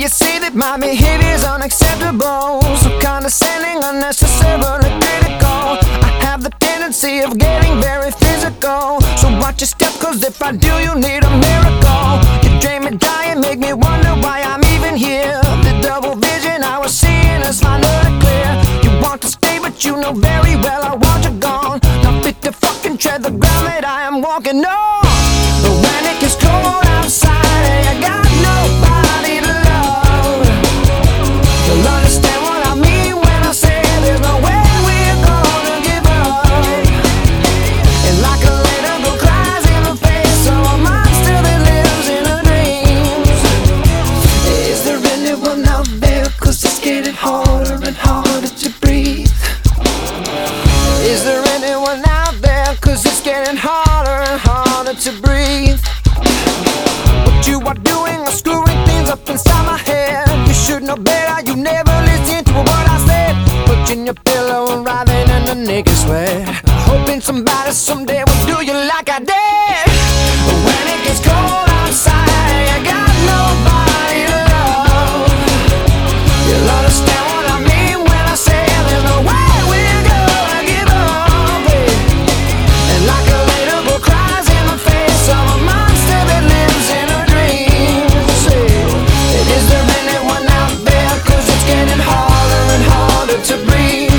you see that my behavior's unacceptable. So condescending, unnecessarily critical. I have the tendency of getting very physical. So watch your step, cause if I do, you need a miracle. You drain me dry and make me wonder why I'm even here. The double vision I was seeing is finally clear. You want to stay, but you know very well I want you gone. Not fit to fucking tread the ground that I am walking on. wanted to breathe. But you are doing is screwing things up inside my head. You should know better, you never listen to what I said. Putting your pillow and writhing in the niggas' sweat. Hoping somebody someday will do you like I did. harder to breathe.